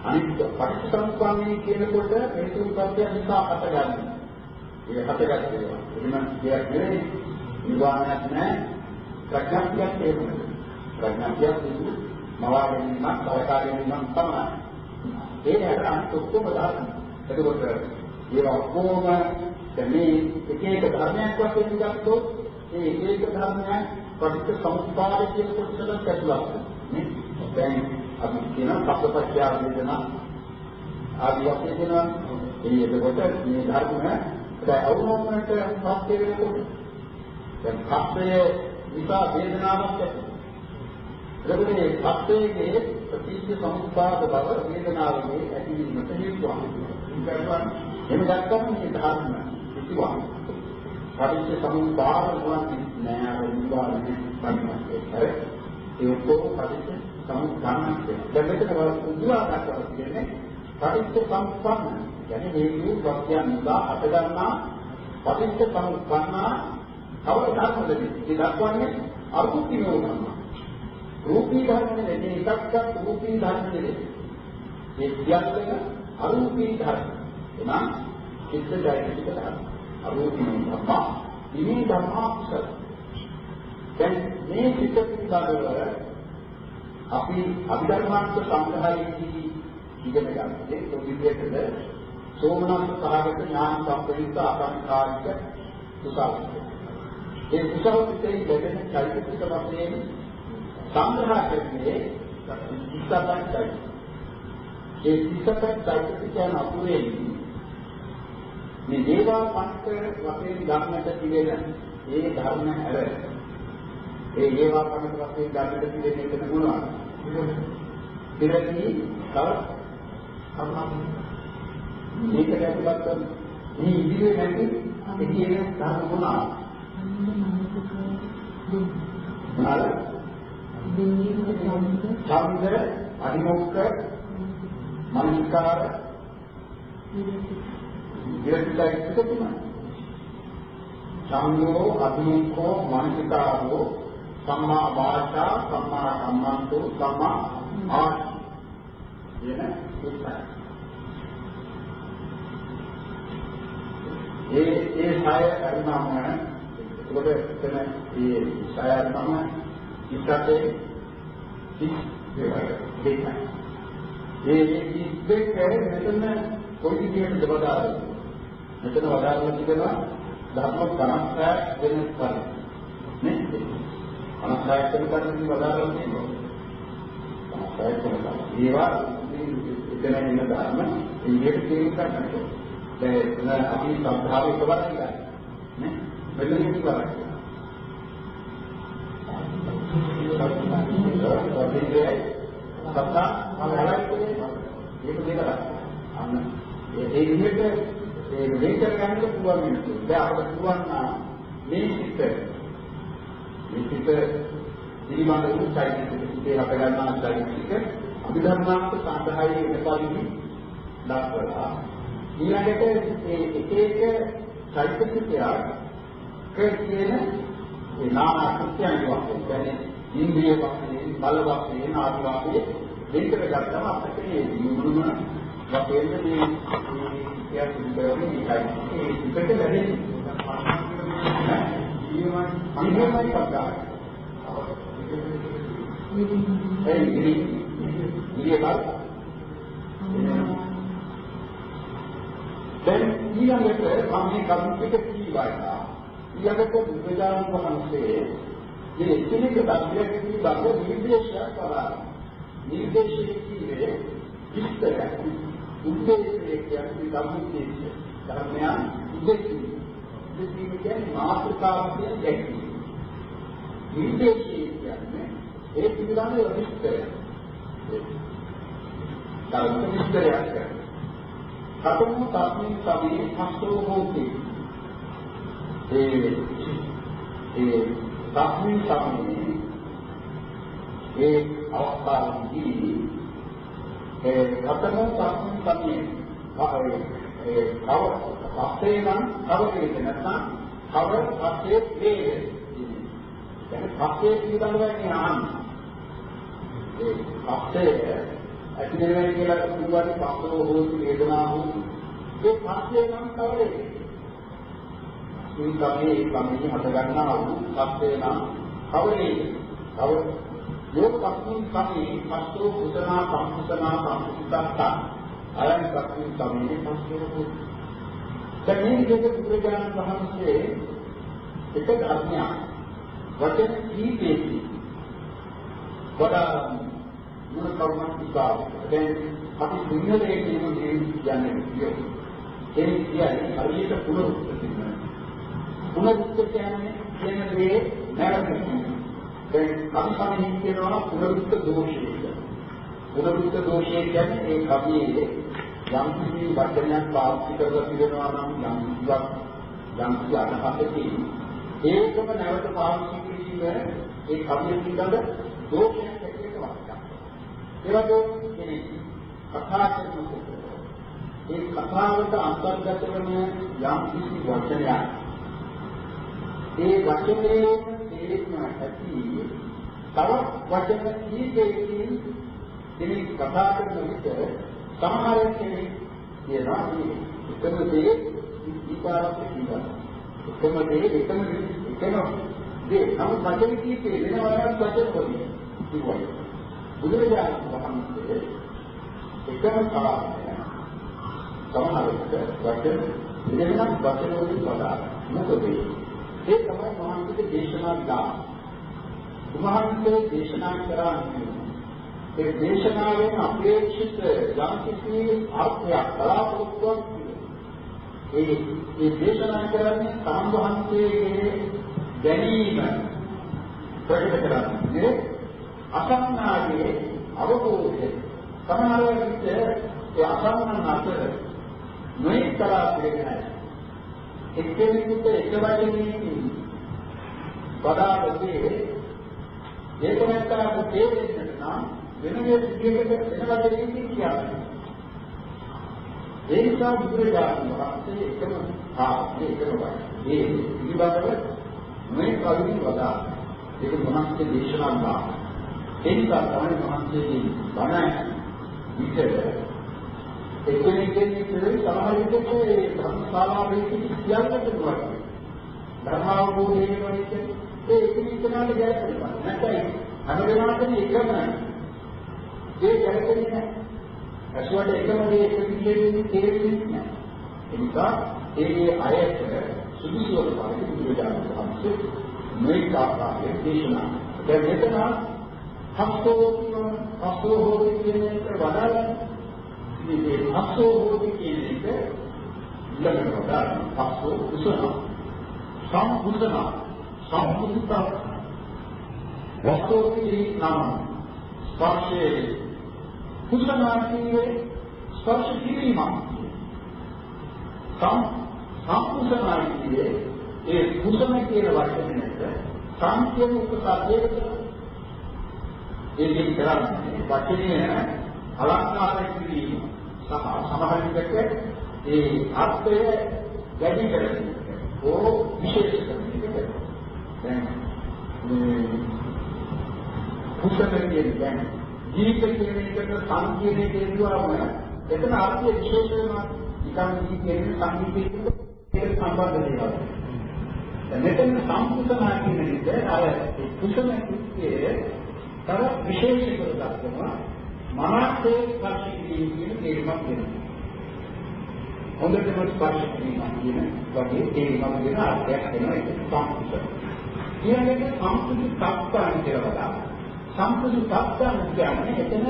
අනිත් පටිච්චසමුප්පන්නේ කියනකොට හේතු ප්‍රත්‍ය නිසා හටගන්නේ. ඒ හටගත් ඒවා. එහෙම දෙයක් නෙවෙයි. නිවාරණයක් නැහැ. ප්‍රඥාක්තියක් එහෙම. ප්‍රඥාක්තියක් කියන්නේ මවා ගැනීමක්, සලකා ගැනීමක් තමයි. ඒ හැර අනිත් ඔක්කොම දාන්න. එතකොට ඒවා ඔක්කොම මේ එක එක ධර්මයක් වශයෙන් ගත්තොත් ඒ එක එක ධර්මයන් පටිච්ච සමුප්පාද කියන කොටසට ඇතුළත් වෙනවා. දැන් අපි කියන සත්පත්‍ය වේදනා ආදී වශයෙන් දෙනවා. ඒ එතකොට මේ ධර්ම අවුනමකට සත්‍ය වෙනකොට දැන් සත්‍යය නිසා වේදනාවක් ඇති. එතකොට මේ සත්‍යයේ ප්‍රතිච්ඡ සමුප්පාද බව වේදනාවේ ඇතිවීමට හේතුවක්. එහෙම දැක්කම මේ ධර්ම කිසිවක් පටිච්ච සමුප්පාද වුණත් නෑ අර නිවාරණය කරන්නේ. ඒ ඔක්කොම පටිච්ච සමුප්පන්නය. දැන් මෙතන උද්දවා දක්වලා කියන්නේ පටිච්ච සමුප්පන්න. කියන්නේ හේතු ප්‍රත්‍යයන් නිසා අට ගන්නා පටිච්ච සමුප්පන්න තව ධර්මද මේ දක්වන්නේ අරුපිනෝ ධර්ම. රූපී ධර්ම නෙවෙයි එකක්වත් රූපී ධර්ම නෙවෙයි. මේ සියල්ලම අරූපී ධර්ම. එනම් චිත්ත ධෛර්යික ධර්ම. අරූපී ධර්ම. ඉමේ ධර්ම කුසල. දැන් මේ චිත්ත පිළිබඳව අපි අභිධර්මාර්ථ සංග්‍රහයේදී ඉගෙන ගන්නේ ඒ විදිහටද සෝමනස්ස සහගත ඥාන සම්ප්‍රයුක්ත ආකාරික කුසල. ඒ කුසල පිටේ ලැබෙන චෛතසික වශයෙන් සංග්‍රහ කරන්නේ ඉස්සතයි. ඒ ඉස්සතයි චෛතසිකයන් අතුරේ මේ දේවා පංච වශයෙන් ගන්නට තිබෙන ඒ ධර්ම හැර ඒ ඒවා කමක වශයෙන් ගන්නට පිළිෙන්නේ එතන මොනවද? පිළිගනි තව අම්මා මේක දැක්කත් මේ ඉදිරියේ නැති ඒ කියන ධර්ම මොනවාද? මොනවාද? ඡන්ද අදිමොක්ක මනස්කාර විරතියි තුනයි. සංයෝ අදිමොක්කෝ මනස්කාරෝ සම්මා වාචා සම්මා කම්මන්තෝ සම්මා ආජීව කියන උත්තරය. ඒ ඒ සය අරිමාම ඒකට එතන ඒ සය අරිමාම ඉස්සතේ ඉස් දෙකයි. ඒ ඉස් දෙක මෙතන කොයි විදිහටද වදාරන්නේ? මෙතන වදාරලා තිබෙනවා ධර්ම 56 වෙනස් කරලා. නේ? 56 වෙනස් කරලා වදාරලා තියෙනවා. 56 වෙනස් කරලා. ඒවා එතන ඉන්න ධර්ම ඉංග්‍රීසි තේරුම් ගන්නට. දැන් අපි සද්ධාව එකවර ඉඳලා නේ මෙතන ඉස්සරහ සත්‍යේ සත්තා අලයිකේ ඒක දෙකක් අන්න ඒ විදිහට ඒ දෙක ගන්න පුළුවන් වෙනවා දැන් අපිට පුළුවන් නම් මේ සිත් මේ සිත් පිළිබඳ වූ චෛත්‍යයේ අප ගන්නා චෛත්‍යක අභිධර්මාන්ත සාධායි වෙනකල්හි දක්වලා ඊළඟට මේ එක එක චෛතසිකයක් කියන ඒ නාම කෘත්‍යයන් වශයෙන් කියන්නේ ඉන්ද්‍රිය වශයෙන් බල වශයෙන් ආදි වශයෙන් දෙකට ගත්තම අපිට මේ මුළුම වශයෙන් මේ කියන්නේ ඉතිරි ඒ පිටට ලැබෙන්නේ අනිවාර්යයි පක්කාය ඒ ඉතිරි ඉතිරි බල දැන් ඊළඟට මම මේ කරුණු ටික කියවනවා. ඊළඟට බුදුරජාණන් වහන්සේ මේ එකිනෙක ධර්මයක් පිළිබඳව නිර්දේශයක් කරා. නිර්දේශයේ කියන්නේ විස්තරයක්. උද්දේශය කියන්නේ ධර්මයේ ධර්මයන් උද්දේශය. උද්දේශය කියන්නේ මාතෘකාවකින් දැක්වීම. නිර්දේශය කියන්නේ ඒ පිළිබඳව විස්තරයක්. ධර්ම විස්තරයක් කරනවා. කතමු තස්මින් සමේ පස්සෝ හෝති ඒ ඒ තස්මින් සමේ ඒ අවස්ථාවේදී ඒ රතන පස්සින් පස්සේ ඒ තව පස්සේ නම් තව කෙනෙක් නැත්නම් තව පස්සේ වේද. දැන් පස්සේ පිළිබඳව කියන්නේ ආන්නේ. ඒ පස්සේ ඇතිවෙනවා කියලා කිව්වට පස්සෝ හෝති වේදනාව ඒ පස්සේ නම් තව වේද. මේ තමයි මේ කමිනේ හද ගන්නා වූ පස්සේ නම් තව වේද. තව යෝග පස්සින් කමේ පස්සෝ කුසනා සම්පුසනා සම්පුසත්තා අයන් පස්සින් කමේ පස්සෝ හෝති දැන් මේ විදිහට බුදුරජාණන් වහන්සේ එක ධර්මයක් වචන කීපයකින් වඩා මොන කරුණක් විපාක. දැන් අපි සිංහලයේ කියන දේ කියන්නේ කියෝ. ඒ කියන්නේ හරියට පුනරුත්ති කියනවා. පුනරුත්ති කියන්නේ කියන දේ නැවත දැන් අපි සමහින් කියනවා පුනරුත්ති දෝෂය කියලා. පුනරුත්ති දෝෂය කියන්නේ ඒ කවියේ යම් කිසි වචනයක් පාවිච්චි කරලා තිබෙනවා නම් යම් කිසිවක් යම් කිසි අදහසකින් ඒකම නැවත පාවිච්චි කිරීම ඒ කවිය පිළිබඳ දෝෂයක් ඒ වගේම කෙනෙක් කතා කරනකොට ඒ කතාවට අන්තර්ගත වෙන යම් කිසි වචනයක් ඒ වචනේ තේරෙන්න ඇති තව වචන කීපයකින් කෙනෙක් කතා කරන විට සමහර කෙනෙක් කියනවා මේ එකම දේ විපාරක් කියනවා එකම දේ එකම එකම දේ. නමුත් වචන කීපේ වෙන වචන වචන වලින් කිව්වා බුදුරජාණන් වහන්සේ එකම කාරණය සමහරවිට වචන දෙකක් වචන වලින් වඩා මොකද? ඒ තමයි මහන්සික දේශනා දාන. උන්වහන්සේ දේශනා කරන්නේ ඒ දේශනාවෙන් අපේක්ෂිත යම් කිසි අර්ථයක් බලාපොරොත්තුවක් ඒ ඒ දේශනා කරන්නේ සම්වහන්සේගේ දැනීම ප්‍රකට කරන්නේ අසන්නාගේ අවබෝධය සමහර විට ඒ අසන්නන් අතර නොඑක් තරහ පිළිගන්නයි. එක්කෙනෙකුට එක වචනයකින් වඩා දෙන්නේ ඒක නැත්නම් තේරෙන්නට නම් වෙන විදිහකට වෙන වචනයකින් කියන්නේ. ඒ නිසා බුදුරජාණන් වහන්සේ එකම ආත්මේ එකම වයි. ඒ පිළිබඳව මේ කවිදී වදා ඒක මහත්කේ දේශනා කරනවා. ඒ නිසා තමයි මහන්සියගේ බණ විතර එක්කෙනෙක් දෙන්නේ සමහර විට ඒ ධර්මශාලාවේ කියන්නට පුළුවන්. ධර්මාවබෝධය වෙනවා කියන්නේ ඒ එකිනෙකාට ගැලපෙනවා. නැත්නම් හැම වෙලාවෙම එකම ඒ ගැලපෙන්නේ නැහැ. අසුවට එකම දේ එක විදිහකින් තේරෙන්නේ නැහැ. ඒ නිසා ඒ අයට සුදුසුවම පරිදි බුදුරජාණන් වහන්සේ මේ ආකාරයෙන් දේශනා. දැන් මෙතන හස්සෝ හස්සෝ හෝති කියන එක වඩා මේ හස්සෝ හෝති කියන එක ඊළඟට වඩා හස්සෝ කුසල සම්පූර්ණ සම්පූර්ණ වස්තුවේ නම් ස්පර්ශයේ කුසනාතියේ ස්පර්ශ කිරීම සම් සම්පූර්ණාතියේ ඒ කුසන කියන වචනයට සංකේත උපසාරයකට ඒකෙන් කරන්නේ වචනය අලංකාර කිරීම. සහ සමහර විට ඒ අර්ථය වැඩි කරගන්න ඕ විශේෂ කරන්නේ දැන් මේ කුසල කියන්නේ ජීවිත කියන එකට සංකීර්ණ කියනවාම එතන අර්ථය විශේෂ වෙනවා. නිකන් ජීවිතේ සංකීර්ණ ඒක සම්බන්ධ දේවල්. දැන් මෙතන සම්පූර්ණා කියන එක අර කුසල කෘත්‍යයේ තර විශේෂ කරගන්නවා මනසේ ස්පර්ශ කිරීම කියන තේරුමක් දෙනවා. හොඳටම ස්පර්ශ කිරීම කියන වගේ තේරුමක් දෙන අර්ථයක් වෙනවා ඒක. සම්පූර්ණ. ඊළඟට සම්පූර්ණ සත්‍යයන් කියලා බලන්න. සම්පූර්ණ සත්‍යයන් කියන්නේ එතන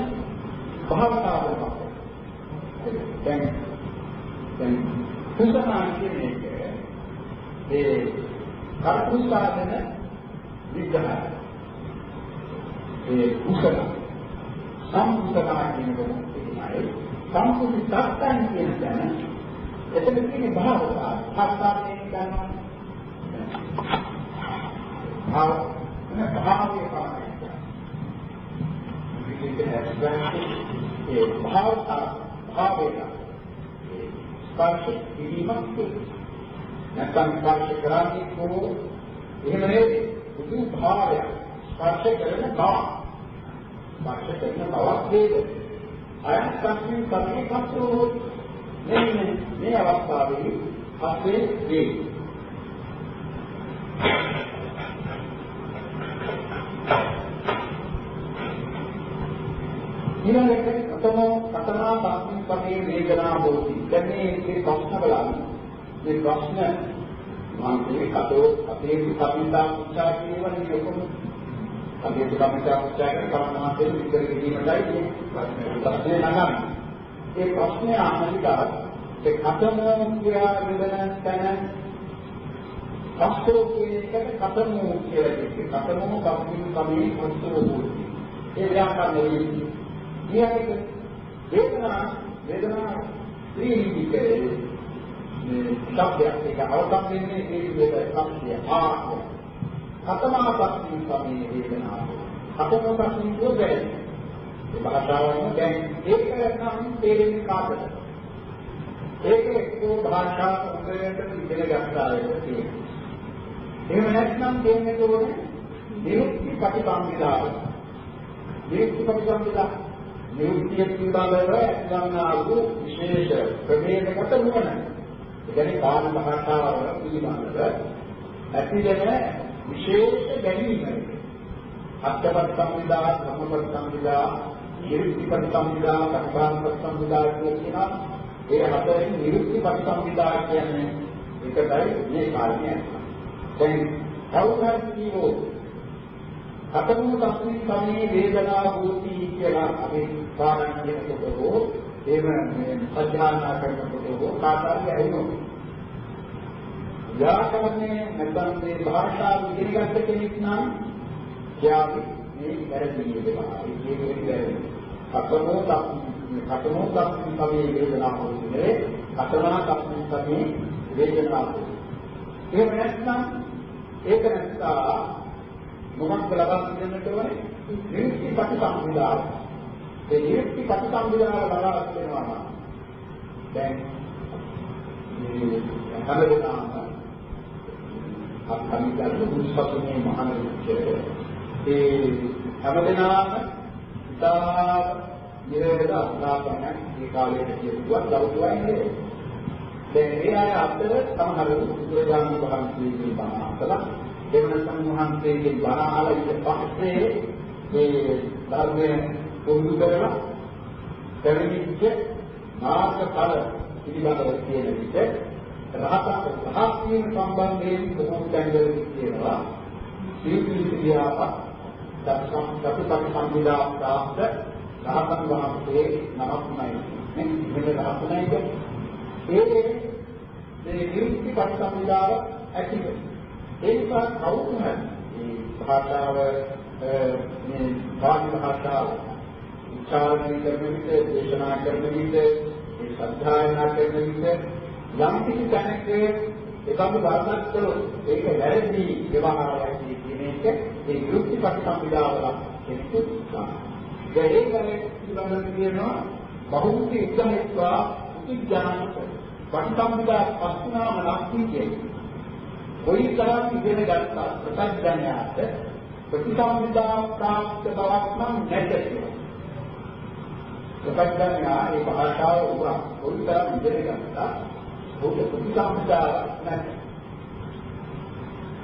භාවතාවක. දැන් දැන් කුසනා කියන එක ඒ කර්තුසාධන විග්‍රහය ඒ කුසල. සම්පූර්ණා කියන එක සම්පූර්ණ සත්‍යයන් කියන තැන එතන තියෙන භාවතාව සත්‍යයෙන් ගන්නවා භාව භාවයේ පාරයි විදිහට හැදගන්නේ ඒ භාවතා භාවයට ස්පර්ශ කිරීමක් නැත්නම් ස්පර්ශ කරන්නේ කොහොම එහෙම නෙවෙයි බුදු භාවය ස්පර්ශ කරන බව ස්පර්ශ කරන බවක් වේද අයත් සංකීර්ණ සත්‍ය කප්පෝ මේ මේ අවස්ථාවේ අපේ වේ ඊළඟට අතම අතනා බක්මින් පතේ වේදනා හොති. දැන් මේ මේ ප්‍රශ්න බලන්න. මේ ප්‍රශ්න මම මේ කතෝ අපේ කපිතා උච්චා කියවන්නේ ඔක්කොම අපේ කපිතා උච්චා කරන කමනාතේ විතර කිරීමයි මේ ප්‍රශ්නේ නගන්නේ. ඒ ප්‍රශ්නේ ආනලිකා ඒ කතම කියලා වෙන තැන අස්තෝ කියන එකට කතම කියලා කියනවා. කතම කප්පින් කමේ අස්තෝ හොති. ඒ ව්‍යාකරණයේ ඊයකට වේදනා වේදනා ත්‍රිවිධකේ මේ શબ્දයක් ඒක අවසන් වෙන්නේ ඒ විදිහට සම්පිය ආ කතමාපත්ති සමේ වේදනා කතමාපත්ති කියන්නේ ඒ භාෂාවෙන් දැන් ඒක නම් තේරෙන්නේ කාටද? ඒක එක්කෝ භාෂා උදේට ඉගෙන ගන්නවා ඒක එහෙම නැත්නම් දෙන්නේ ඕනේ නිරුක්ති ප්‍රතිපම්පිදාව නිරුක්ති ප්‍රතිපම්පිදාව නිරුක්තිය පිළිබඳව ගන්නා වූ විශේෂ ප්‍රවේදගත නුවණ. ඒ කියන්නේ කාම භාෂාව පිළිබඳව ඇතිවෙන විශේෂ ගැනීම. අත්පත් සම්විදා, සම්පත් සම්විදා, නිරුක්තිපත් සම්විදා, සංඛාරපත් සම්විදා කියන ඒ හතරෙන් නිරුක්තිපත් සම්විදා කියන්නේ එකයි මේ කාරණය. දැන් කවුරුහරි කියවෝ කතමු තස්මින් සමේ වේදනා භූති කියලා අපි පාරණ කියනකොට හෝ එහෙම මේ අධ්‍යානා කරනකොට හෝ කාටරි ඇහෙනවා. ව්‍යාකරණයේ නැත්නම් මේ භාෂාව ඉගෙනගත්ත කෙනෙක් නම් යාවි මේ වැරදි වෙනවා. ඒ කියන්නේ වැරදි. කතමු තස්මින් කතමු තස්මින් සමේ වේදනා භූති කතනා තස්මින් සමේ වේදනා භූති. එහෙම නැත්නම් ඒක නැත්තා මොකක්ද ලබා දෙන්නට ඕනේ? නිරුක්ති ප්‍රතිසම්පදාය. ඒ නිරුක්ති ප්‍රතිසම්පදාව බලාපොරොත්තු වෙනවා දැන් මේ හැමදෙනාම අත්කමිකල් මුස්පතුනේ මහාන විචේ ඒ හැමදෙනාම ඉතා නිරේද අස්නාපනයක් මේ කාලයේ කියුවා ලෞතුවයි නේ දැන් මේ අය අතර සමහර බුදුරජාණන් වහන්සේගේ බණ අහලා දෙවනසන් වහන්සේගේ බණ අහලා ඊට පස්සේ මේ ධර්මයේ පුරුදු කරලා පැවිදිච්ච මාර්ගඵල පිළිබඳව කියන විට රහතන් රහත්වීම සම්බන්ධයෙන් බොහෝ තැන්වලදී කියනවා සීපිලියාව දක්ෂම් සතුටක් සම්බුදා ප්‍රාප්ත රහතන් වහන්සේ නමක්මයි මේ මෙන්න රහතනයි කියන්නේ. ඒ මේ නිරුක්ති පරිසම්පදාව ඇතිව ඒ නිසා කවුරු හරි මේ භාෂාව මේ වාග් භාෂාව උච්චාරණය කරන විට දේශනා කරන විට ඒ සත්‍යයනා කරන විට යම් කිසි තැනක ඒකම වාසනා කළොත් ඒක වැරදි ව්‍යවහාරයක් කියන එක ඒ නිරුක්ති පරිසම්පදාව කෙනෙකු ගන්නේ ඒකනේ පිළිබඳව කියනවා බහුමුඛ ඉස්සහෙත්වා උත්‍යාන පටිසම්පදා පස්නාම ලක්ෂණ කියන්නේ කොයිතරම් ඉගෙන ගත්තා ප්‍රත්‍යඥයාට ප්‍රතිසම්පදා ප්‍රාප්ත බවක් නම් නැත කියලා. ප්‍රත්‍යඥයා ඒ භාෂාව උගා කොයිතරම් ඉගෙන ගත්තා ඔහුට ප්‍රතිසම්පදා නැහැ.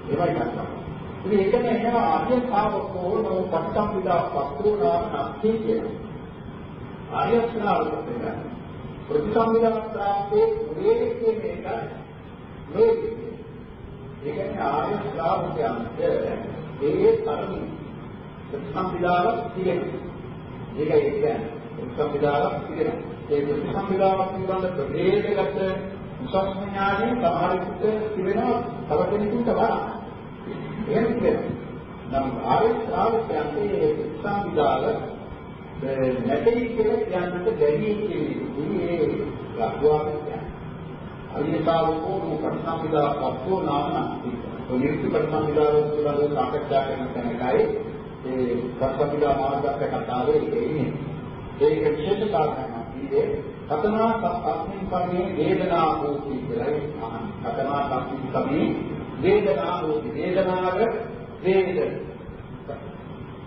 ඒවයි ගන්නවා. ඉතින් ඒකනේ එනවා ආර්ය ශ්‍රාවකෝ නෝ පටිසම්පදා පස්තෝ නාම නැති කියනවා. ආර්ය ශ්‍රාවකෝ ප්‍රතිසම්පදා ප්‍රාප්තේ මේ කියන එක මේ ඒ කියන්නේ ආර්ය ශ්‍රාවකයන්ට ඒ තරමින් ප්‍රතිසම්පදාවක් තියෙනවා. ඒකයි කියන්නේ ප්‍රතිසම්පදාවක් තියෙනවා. ඒ ප්‍රතිසම්පදාවක් පිළිබඳ ප්‍රවේදගත උසස් ඥානයෙන් සමහරෙකුට තිබෙනවා තව කෙනෙකුට වඩා. එහෙම කියනවා. නම් ආර්ය ශ්‍රාවකයන්ට ඒ ප්‍රතිසම්පදාව නැtei කියලා කියන්නට බැරි කියන්නේ ඒ ලක්වාද කියන්නේ. අවිනතාවකෝ කර්ණාපිදා පස්සෝ නාම නිරුක්ති කර්ණාපිදාව පිළිබඳව සාකච්ඡා කරන තැනකයි ඒ කර්ණාපිදා මාර්ගක කතාවේ ඉන්නේ. ඒක විශේෂ කාරණාවක්. ඉතින් කතනා සම්පස්මින් කමේ වේදනා හෝති කියලායි අහන්නේ. කතනා සම්පස්මින් කමේ වේදනා හෝති. වේදනාව වේද.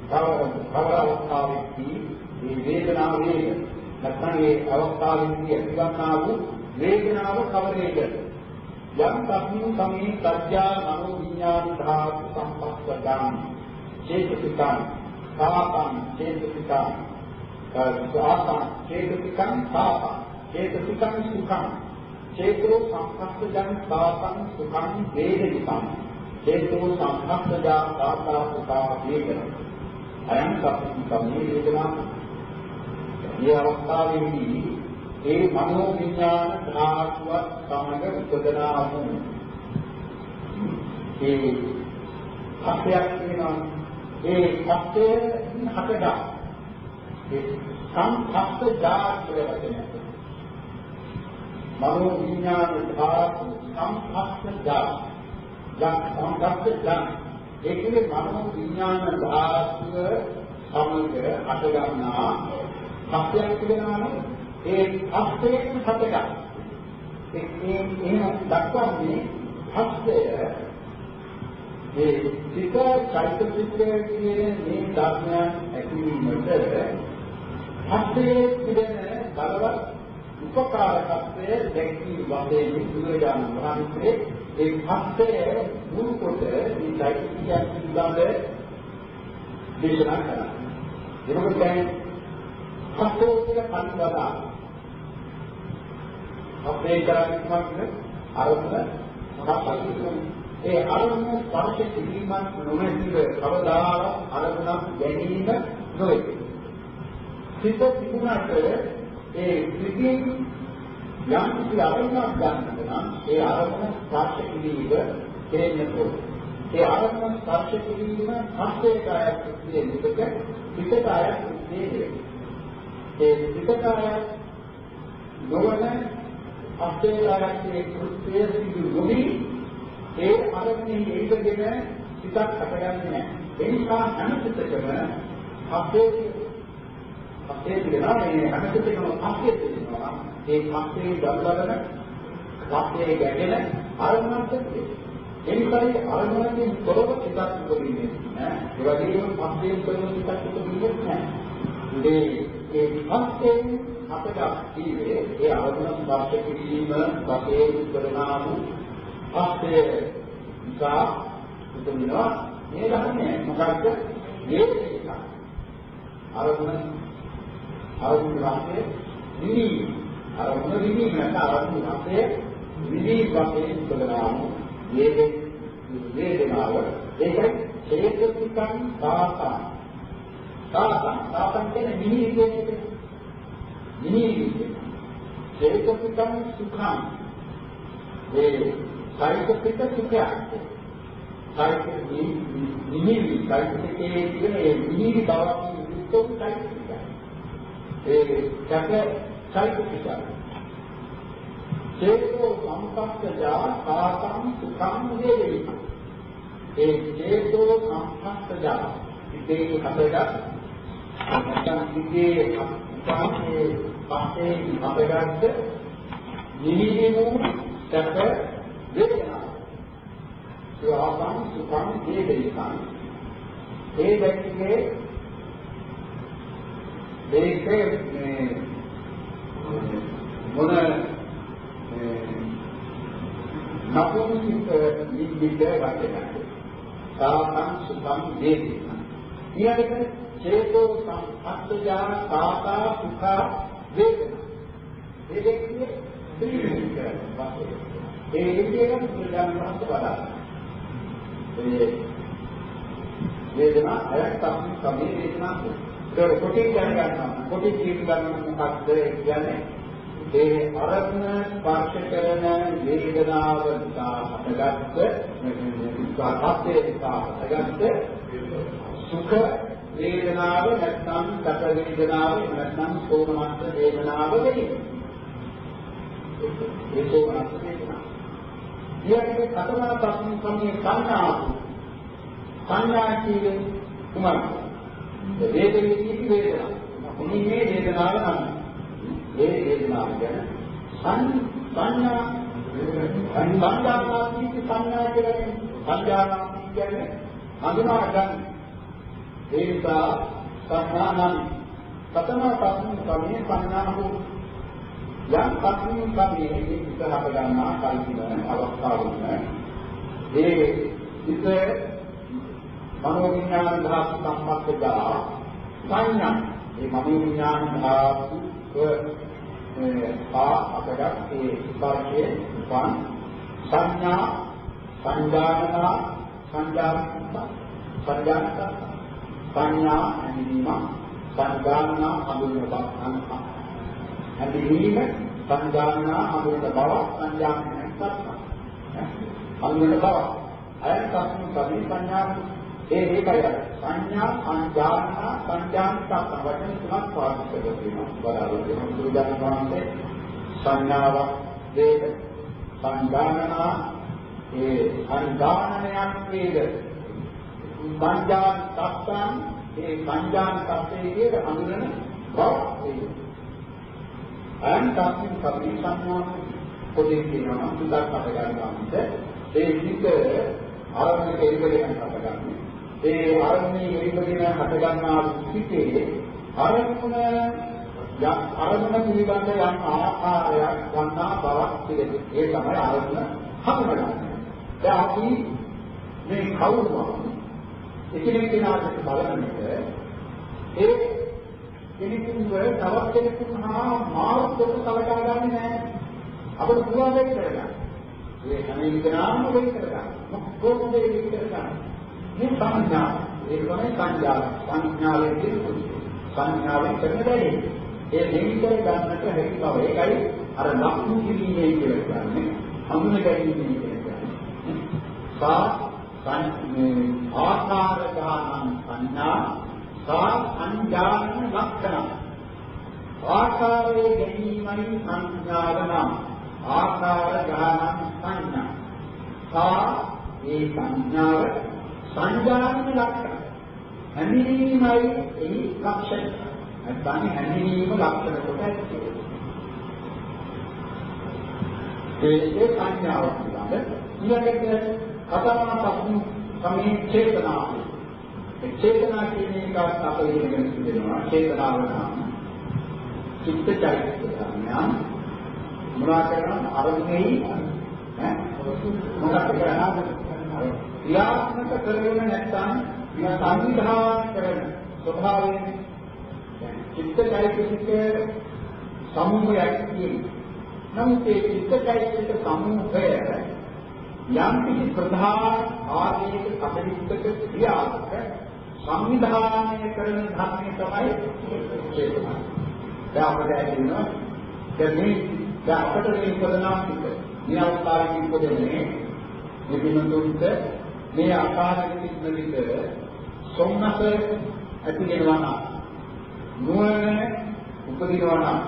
කවර අවස්ථාවේදී මේ වේදනාව වේද. නැත්නම් මේ අවස්ථාවේදී ඇතිවන්නා වූ වේදනාව කවරේද? යම් තස්මින් සමේ සත්‍යා මනෝ විඥාන ධාතු සම්පස්සදාන චේතසිකං පාපං චේතසිකං සාපං චේතසිකං පාපං චේතසිකං සුඛං චේතෝ සම්පස්සදං පාපං සුඛං වේදිතං. චේතෝ සම්පස්සදා පාපා සුඛා වේදන. අයං තස්මින් සමේ වේදනා. මේ අවස්ථාවේදී ඒ මනෝ විඥාන ධාතුව සමග උපදනා වූ ඒ සත්‍යයක් වෙනවා ඒ සත්‍යය හටගා ඒ සංඛස්සජා කියලා වචනයක්. මනෝ විඥාන ධාතු සංඛස්සජා යම් සංඛස්සජා ඒ කියන්නේ මනෝ විඥාන ධාතුව සමග හටගන්නා සත්‍යයක් වෙනවානේ ඒ හස්තයෙන් හතක ඒ එහෙම දක්වන්නේ හස්තය ඒ සිත චෛතසිකයේ කියන මේ ධර්මයන් ඇතිවීමට හස්තයේ තිබෙන බලවත් උපකාරකත්වය දැක්වී වශයෙන් බුදුරජාණන් වහන්සේ ඒ හස්තය මුල් කොට මේ චෛතසිකයන් පිළිබඳ දේශනා කළා. එතකොට දැන් හස්තය කියන කන්වදා අපේ කරන්නේ අරමුණ මොනවද ඒ අරමුණ ස්පර්ශ කිරීමක් නොමැතිව කවදාවත් අරමුණක් ගැනීම නොවේ. සිත තිබුණාට ඒ සිතින් යම් කිසි අරමුණක් ගන්නට නම් ඒ අරමුණ ස්පර්ශ කිරීම කෙරෙන්න ඕනේ. ඒ අරමුණ ස්පර්ශ කිරීම හස්තයට අයත් කියන එක සිතට අයත් නෙවෙයි. ඒ සිතට අයත් නොවන අත්දේශාරයේ කෘත්‍යය සිදු නොවි ඒ අරමුණේ ඒකගෙන සිතක් හටගන්නේ නැහැ. ඒ නිසා හැම සිතකම අත්දේශ පස්සේ තියනවා මේ හැමතිස්සෙම පස්සේ තියනවා. ඒ පස්සේ ගල්වලන පස්සේ ගැටෙන අරමුණක් තියෙනවා. ඒ නිසායි අරමුණකින් තොරව එකක් උපදින්නේ නෑ. ඒ වගේම පස්සේ කරන එකක් උපදින්නේ නෑ. ඒ ඒ පස්සේ අපට කීවේ ඒ අරමුණ ස්පර්ශ කිරීම වශයෙන් කරනා වූ පස්සේ නිසා උපදිනවා මේ ධර්මයේ මොකක්ද? වේදික. අරමුණ අරමුණ වාසේ නිවි අරමුණ නිවි නැත්නම් අරමුණ වාසේ නිවි වශයෙන් උපදනා වූ වේදේ වේදනාව. ඒකයි චේතසිකං සාසං. සාසං සාසං කියන්නේ නිවි කියන්නේ. නිවි චේතසිකං සුඛං. ඒ සායික පිට සුඛයක් සාහිත්‍ය නිහිරි සාහිත්‍යයේ තියෙන ඒ නිහිරි බවක් යුක්තව සාහිත්‍යය. ඒ සැක සාහිත්‍යය. චේතෝ සම්පස්සජා සාසං සුඛං වේදේ. ඒ චේතෝ සම්පස්සජා ඉතේ හතරක් නැත්නම් ඉතේ උපාසේ පස්සේ හතරක්ද නිහිරි වූ සැක වේදනා සුඛං සුඛං වේදිකං ඒ දැක්කේ මේකේ මේ මොන නපුංසික නිබ්බිද වචනයි සාකං සුඛං වේදිකං ඊළඟට චේතෝ සංපත්තජා සාකා සුඛා වේදනා ඒ දෙකේ ත්‍රිවිධ වශයෙන් ඒ විදිහට බුදුරජාණන් වහන්සේ වදාළා මේ වේදනා අයක් තමයි සමේ වේදනා ඒක කොටි කියන ගන්නවා කොටි කියන ගන්න මොකක්ද කියන්නේ? ඒ අරත්න ස්පර්ශ කරන වේදනාව නිසා හටගත්ත විස්වාපත්තේ නිසා හටගත්ත සුඛ වේදනාව නැත්නම් සැප වේදනාව නැත්නම් සෝමනස්ස වේදනාව වෙයි. ඒ සෝමනස්ස වේදනාව. ඊයගේ කතනා තස්මින් සම්මේ සංඥා සංඥා කියන්නේ කුමක්ද? වේදනේ කිසි වේදනාවක්. මොනින් මේ වේදනාව නම් ඒ වේදනාව ගැන සං සංඥා සංඥා කිසි සංඥා කියන්නේ සංඥා කියන්නේ හඳුනා ගන්න. ඒ නිසා සංඥා නම් කතනා තස්මින් සම්මේ සංඥා හෝ යම් පස්මින් කමේ විස්තර ගන්නා කල්පින අවස්ථාවක ඒ ඉත මනෝ විඥාන ධාතු සම්පස්සදා සංඥා මේ මනෝ විඥාන ධාතු පා අපට ඒ ස්පර්ශයේ උපන් සංඥා සංජානනා සංජානනා සංජානනා සංඥා ඇතිවීම සංජානනා හඳුන්වනවා හැදීම සංජානනා හඳුනන බව සංජානනයක් තමයි. හඳුනන බව. අයන කස්ම කවි සංඥා ඒ ඒකයි සංඥා සංජානනා සංජානක වචන තුනක් පාවිච්චි කරනවා. බලාපොරොත්තු වෙන සුදාන වහන්සේ සංඥාව වේද සංජානනා ඒ සංජානනයක් වේද සංජාන තත්තන් ඒ සංජාන තත්තේ හඳුනන බව වේද අයන් තස්මින් කපි සංඥා පොදේ කියනවා සුදක් අප ගන්නවාට ඒ වික ආරම්භක එල්බගෙන අප ගන්න. ඒ ආරම්භයේ එල්බගෙන හට ගන්නා සිිතේ අරමුණ යම් අරමුණ පිළිබඳ යම් ආකාරයක් ගන්නා බවක් පිළිදෙ. ඒ තමයි අරමුණ හඳුනගන්නේ. දැන් අපි මේ කවුරුම එකිනෙක කෙනාට බලන විට ඒ කෙනෙකුව තවත් කෙනෙකුට හා මාර්ගයට සලකා ගන්නේ නැහැ. අපිට පුළුවන් දෙයක් කරගන්න. ඒ හැම විකරාම වෙයි කරගන්න. කොහොමද ඒක කරගන්නේ? මේ සංඥා ඒ තමයි සංඥා. සංඥාවේ දිරුකුයි. සංඥාවෙන් කරන දෙයක්. ඒ දෙවිතර ගන්නට හැකි බව. ඒකයි අර ලක්ෂණ කිරීමේ කියලා කියන්නේ. හඳුන ගැනීම කියලා කියන්නේ. සා ආකාර ඥානං සංඥා සා සංජාන ලක්ෂණ ආකාරයේ ගැනීමයි සංඥාව නම් ආකාර ගානං සංඥා සා ඒ සංඥාව සංජාන ලක්ෂණ හැඳිනීමයි එහි ලක්ෂණ නැත්නම් හැඳිනීම ලක්ෂණ කොට ඇති. ඒ සංඥාව පිළිබඳ ඊළඟට කතාවන සමේ චේතනාව. ඒ චේතනා කියන එක අපේ ඉගෙන ගන්නවා. චේතනාව නම් චිත්ත චෛතසික ධර්මයන් මොනවා කරන අරමුණෙහි ඈ මොකක්ද කරන්නේ? ක්‍රියාත්මක කරගෙන නැත්නම් සංවිධානය කරන ස්වභාවයෙන් චිත්ත චෛතසික සමූහයක් තියෙනවා. නමුත් ඒ චිත්තචෛතසික සමූහය යම් කිසි ප්‍රධාන ආදීක කටයුත්තක ක්‍රියාවක සංවිධානය කරන ධර්මයේ තමයි චේතනා. දැන් අපිට ඇතිවෙනවා දැන් මේ දැන් අපිට මේ උපදනා පිට මේ අවස්ථාවේ උපදෙන්නේ මේ බිනතුන්ට මේ ආකාරයෙන් තිබෙන විට සොම්නස ඇති වෙනවා නම් නුවණ උපදිනවා නම්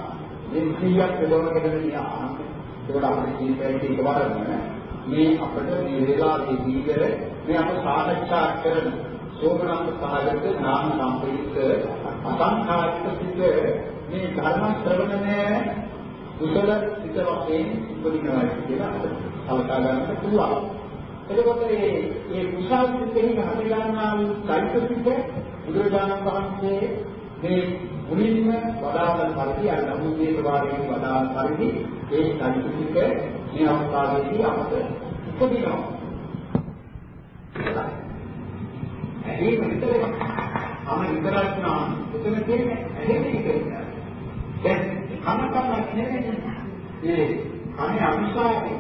මේ 100ක් යොදවගෙන ගියා. ඒකට අපේ ජීවිතයේ එකවරම මේ අපිට මේ වෙලාවේදී මේ අප සාකච්ඡා කරන සෝමනස්ස සහගත නාම සම්ප්‍රයුක්ත අසංඛාරික සිත් මේ ධර්ම ශ්‍රවණය කුසල සිත වශයෙන් උපදිනවා කියලා අපිට සලකා ගන්නට පුළුවන්. එතකොට මේ මේ කුසල සිතෙහි හට ගන්නා වූ චෛතසික බුදුරජාණන් වහන්සේ මේ මුලින්ම වදාළන පරිදි අර නමුදේ ප්‍රවාහයෙන් වදාළන පරිදි ඒ චෛතසික මේ අවස්ථාවේදී අපට උපදිනවා. ඇහිම විතරයි. අම විතරක් නා එතන තියෙන්නේ ඇහෙන්නේ විතරයි. දැන් කන කන නෙමෙයි. ඒ කනේ අවිශ්වාසය